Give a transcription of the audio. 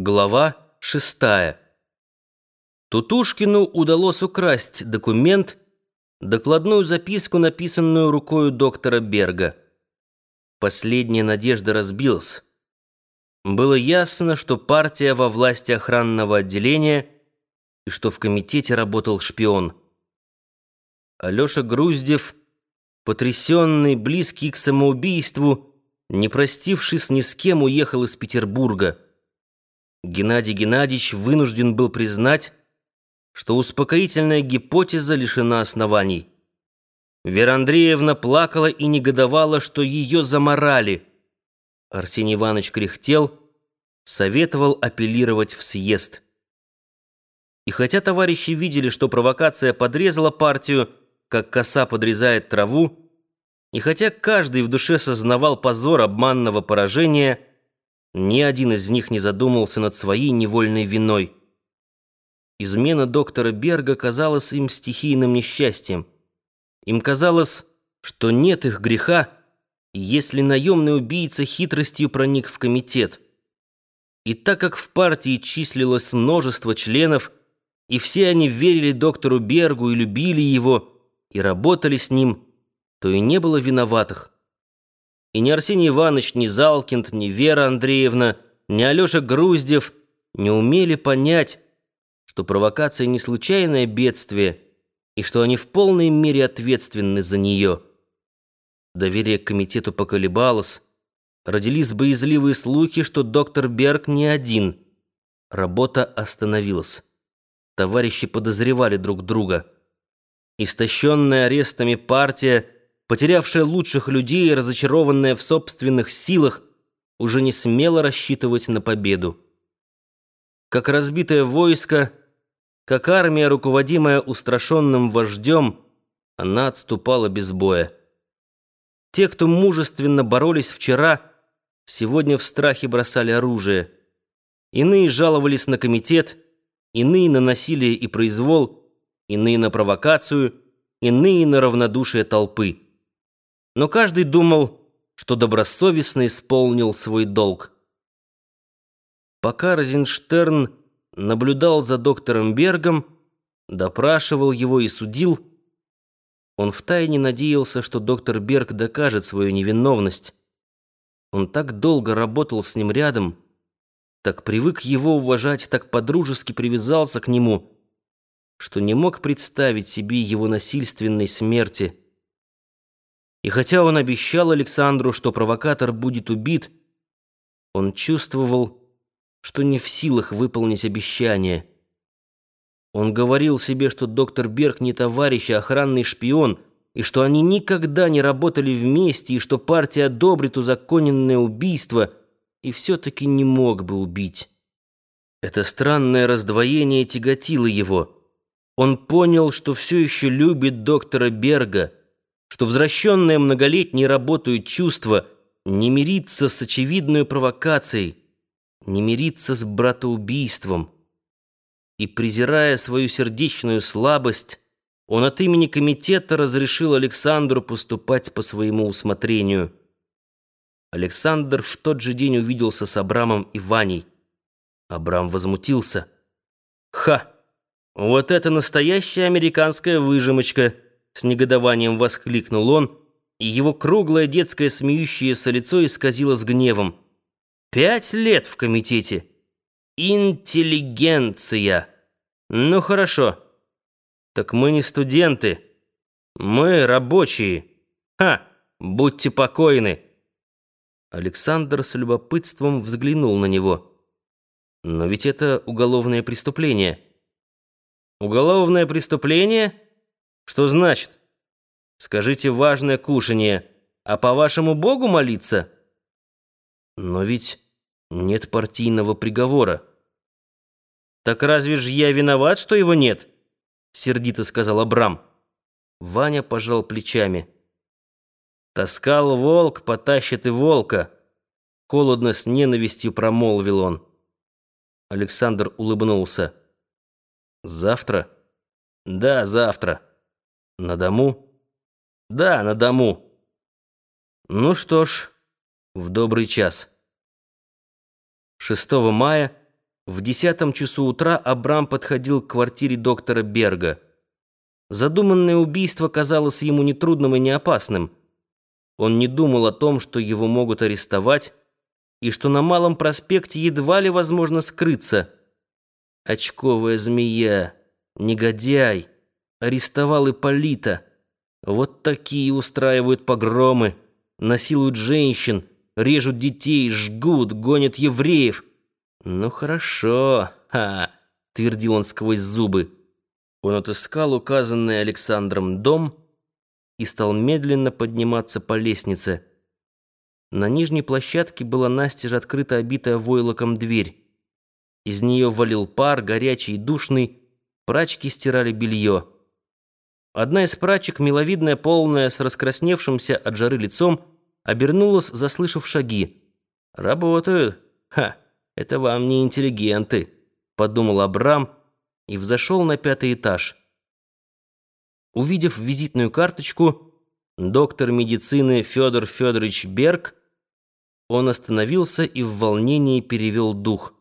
Глава шестая. Тутушкину удалось украсть документ, докладную записку, написанную рукою доктора Берга. Последняя надежда разбилась. Было ясно, что партия во власти охранного отделения и что в комитете работал шпион. Алёша Груздев, потрясенный, близкий к самоубийству, не простившись ни с кем, уехал из Петербурга. Геннадий Геннадьевич вынужден был признать, что успокоительная гипотеза лишена оснований. Вера Андреевна плакала и негодовала, что ее заморали. Арсений Иванович кряхтел, советовал апеллировать в съезд. И хотя товарищи видели, что провокация подрезала партию, как коса подрезает траву, и хотя каждый в душе сознавал позор обманного поражения, ни один из них не задумался над своей невольной виной. Измена доктора Берга казалась им стихийным несчастьем. Им казалось, что нет их греха, если наемный убийца хитростью проник в комитет. И так как в партии числилось множество членов, и все они верили доктору Бергу и любили его, и работали с ним, то и не было виноватых. И ни Арсений Иванович, ни Залкинд, ни Вера Андреевна, ни Алеша Груздев не умели понять, что провокация не случайное бедствие и что они в полной мере ответственны за нее. Доверие к комитету поколебалось, родились боязливые слухи, что доктор Берг не один. Работа остановилась. Товарищи подозревали друг друга. Истощенная арестами партия – потерявшая лучших людей и разочарованная в собственных силах, уже не смела рассчитывать на победу. Как разбитое войско, как армия, руководимая устрашенным вождем, она отступала без боя. Те, кто мужественно боролись вчера, сегодня в страхе бросали оружие. Иные жаловались на комитет, иные на насилие и произвол, иные на провокацию, иные на равнодушие толпы но каждый думал, что добросовестно исполнил свой долг. Пока Розенштерн наблюдал за доктором Бергом, допрашивал его и судил, он втайне надеялся, что доктор Берг докажет свою невиновность. Он так долго работал с ним рядом, так привык его уважать, так подружески привязался к нему, что не мог представить себе его насильственной смерти. И хотя он обещал Александру, что провокатор будет убит, он чувствовал, что не в силах выполнить обещание. Он говорил себе, что доктор Берг не товарищ, а охранный шпион, и что они никогда не работали вместе, и что партия одобрит узаконенное убийство, и все-таки не мог бы убить. Это странное раздвоение тяготило его. Он понял, что все еще любит доктора Берга — что возвращенное многолетней работой чувство не мирится с очевидной провокацией, не мирится с братоубийством. И, презирая свою сердечную слабость, он от имени комитета разрешил Александру поступать по своему усмотрению. Александр в тот же день увиделся с Абрамом и Ваней. Абрам возмутился. «Ха! Вот это настоящая американская выжимочка!» С негодованием воскликнул он, и его круглое детское смеющееся лицо исказило с гневом. «Пять лет в комитете! Интеллигенция! Ну хорошо. Так мы не студенты. Мы рабочие. Ха! Будьте покойны!» Александр с любопытством взглянул на него. «Но ведь это уголовное преступление». «Уголовное преступление?» Что значит? Скажите важное кушанье, а по вашему Богу молиться? Но ведь нет партийного приговора. Так разве ж я виноват, что его нет? Сердито сказал Абрам. Ваня пожал плечами. Таскал волк, потащит и волка. Холодно с ненавистью промолвил он. Александр улыбнулся. Завтра? Да, завтра. На дому? Да, на дому. Ну что ж, в добрый час. 6 мая В десятом часу утра Абрам подходил к квартире доктора Берга. Задуманное убийство казалось ему нетрудным и не опасным. Он не думал о том, что его могут арестовать, и что на Малом проспекте едва ли возможно скрыться. Очковая змея, негодяй, арестовал Ипполита. Вот такие устраивают погромы, насилуют женщин, режут детей, жгут, гонят евреев. «Ну хорошо, ха!» — твердил он сквозь зубы. Он отыскал указанный Александром дом и стал медленно подниматься по лестнице. На нижней площадке была настежь открыта обитая войлоком дверь. Из нее валил пар, горячий и душный, прачки стирали белье. Одна из прачек, миловидная, полная, с раскрасневшимся от жары лицом, обернулась, заслышав шаги. «Работают! Ха!» Это вам не интеллигенты, подумал Абрам и взошел на пятый этаж. Увидев визитную карточку, доктор медицины Федор Федорович Берг, он остановился и в волнении перевел дух.